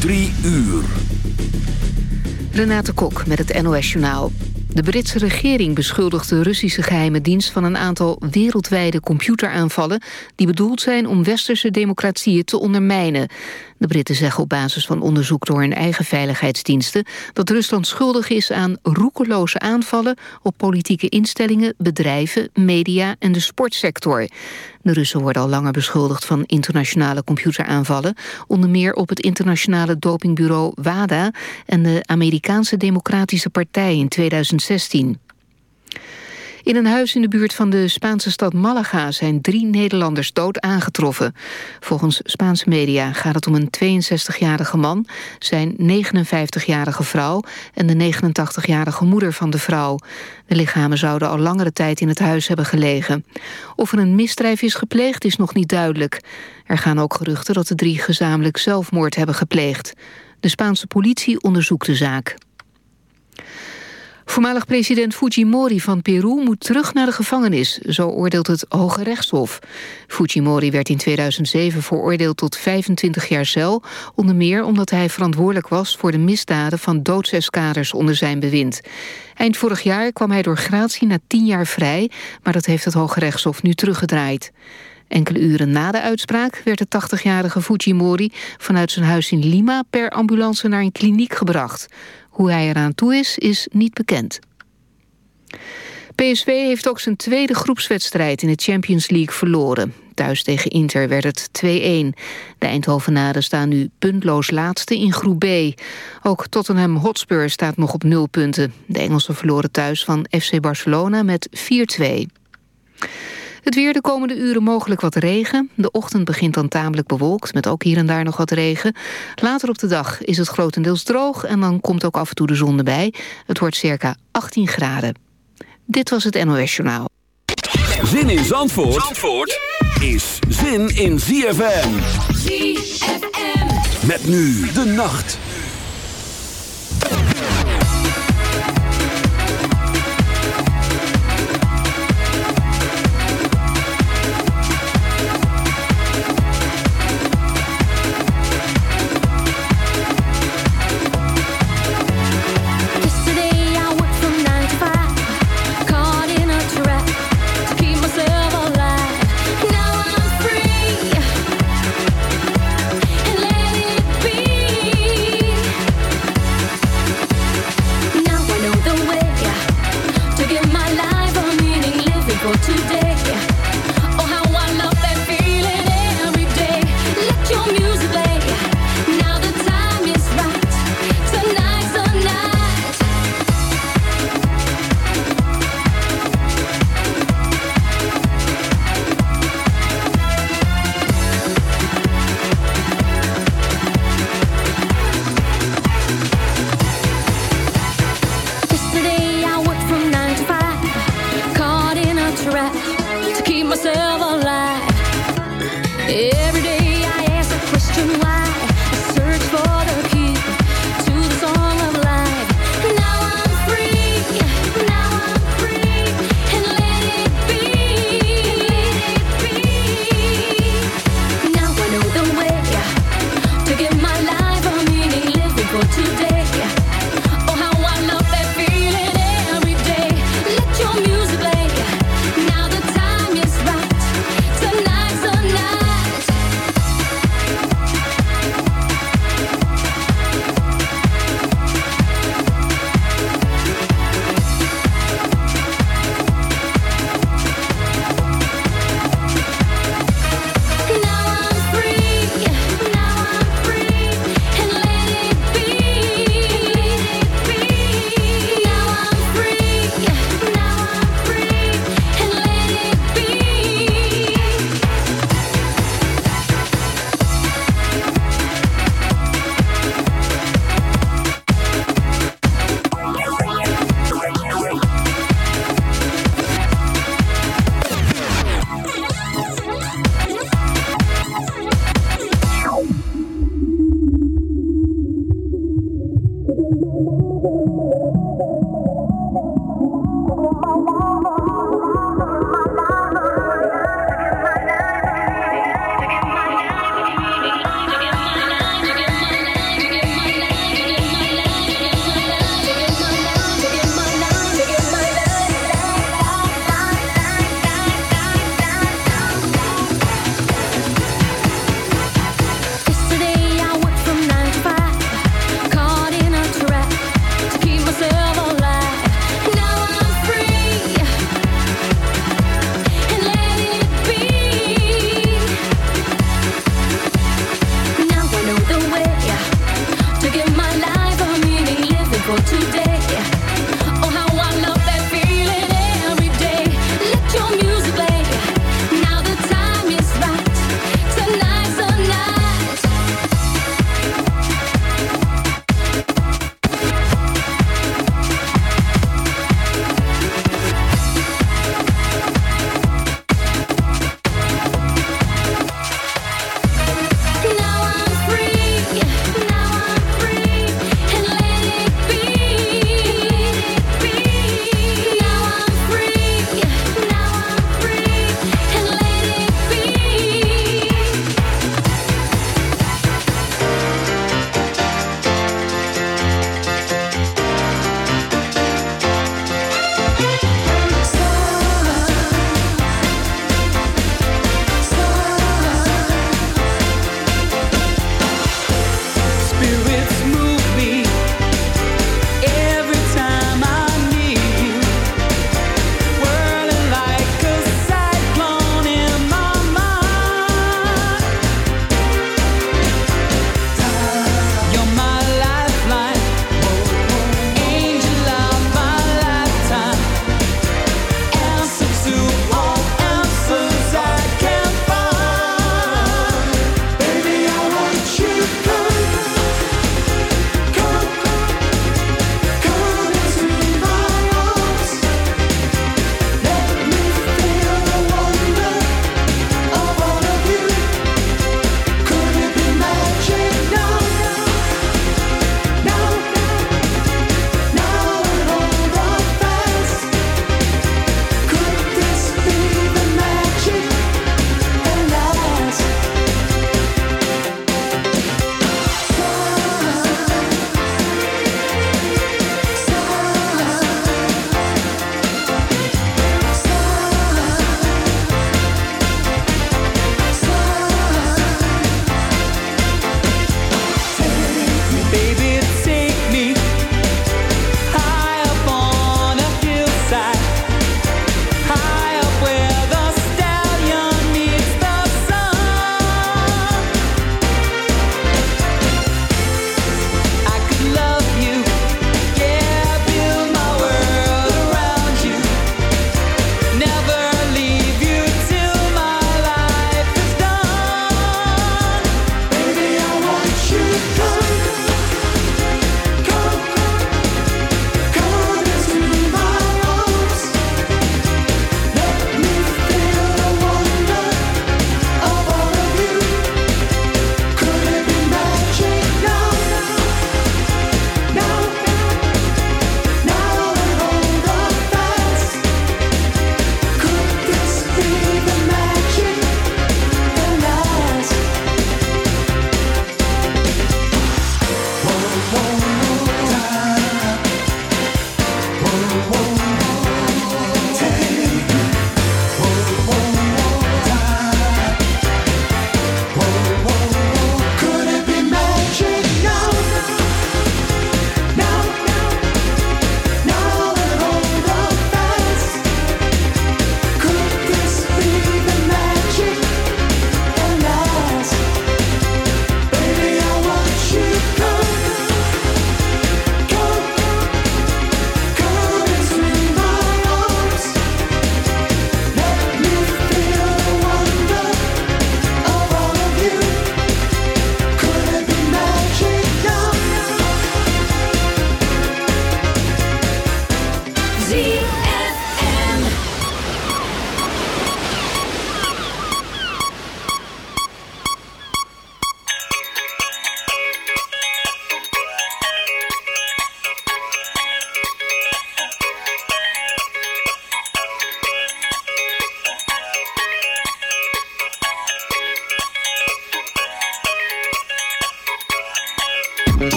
Drie uur. Renate Kok met het NOS Journaal. De Britse regering beschuldigt de Russische geheime dienst... van een aantal wereldwijde computeraanvallen... die bedoeld zijn om westerse democratieën te ondermijnen. De Britten zeggen op basis van onderzoek door hun eigen veiligheidsdiensten... dat Rusland schuldig is aan roekeloze aanvallen... op politieke instellingen, bedrijven, media en de sportsector. De Russen worden al langer beschuldigd van internationale computeraanvallen... onder meer op het internationale dopingbureau WADA... en de Amerikaanse Democratische Partij in 2016. In een huis in de buurt van de Spaanse stad Malaga zijn drie Nederlanders dood aangetroffen. Volgens Spaanse media gaat het om een 62-jarige man, zijn 59-jarige vrouw en de 89-jarige moeder van de vrouw. De lichamen zouden al langere tijd in het huis hebben gelegen. Of er een misdrijf is gepleegd is nog niet duidelijk. Er gaan ook geruchten dat de drie gezamenlijk zelfmoord hebben gepleegd. De Spaanse politie onderzoekt de zaak. Voormalig president Fujimori van Peru moet terug naar de gevangenis, zo oordeelt het Hoge Rechtshof. Fujimori werd in 2007 veroordeeld tot 25 jaar cel, onder meer omdat hij verantwoordelijk was voor de misdaden van doodseskaders onder zijn bewind. Eind vorig jaar kwam hij door gratie na 10 jaar vrij, maar dat heeft het Hoge Rechtshof nu teruggedraaid. Enkele uren na de uitspraak werd de 80-jarige Fujimori vanuit zijn huis in Lima per ambulance naar een kliniek gebracht. Hoe hij eraan toe is, is niet bekend. PSV heeft ook zijn tweede groepswedstrijd in de Champions League verloren. Thuis tegen Inter werd het 2-1. De Eindhovenaren staan nu puntloos laatste in groep B. Ook Tottenham Hotspur staat nog op nul punten. De Engelsen verloren thuis van FC Barcelona met 4-2. Het weer de komende uren mogelijk wat regen. De ochtend begint dan tamelijk bewolkt, met ook hier en daar nog wat regen. Later op de dag is het grotendeels droog... en dan komt ook af en toe de zon erbij. Het wordt circa 18 graden. Dit was het NOS Journaal. Zin in Zandvoort, Zandvoort is zin in ZFM. ZFM. Met nu de nacht.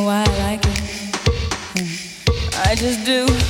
know why I like it. I just do.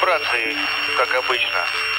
вибрации, как обычно.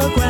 photograph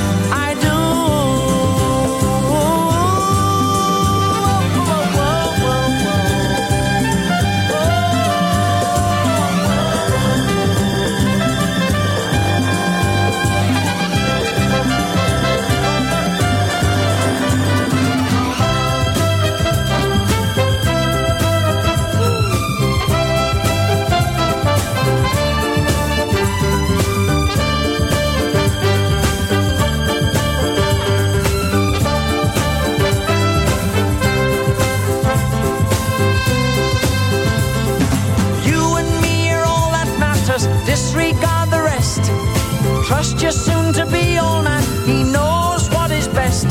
you're soon to be all man. He knows what is best.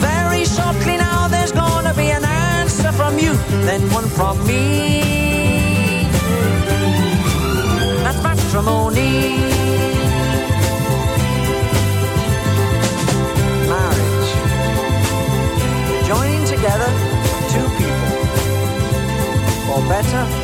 Very shortly now, there's gonna be an answer from you, then one from me. That's matrimony. Marriage. Joining together two people. For better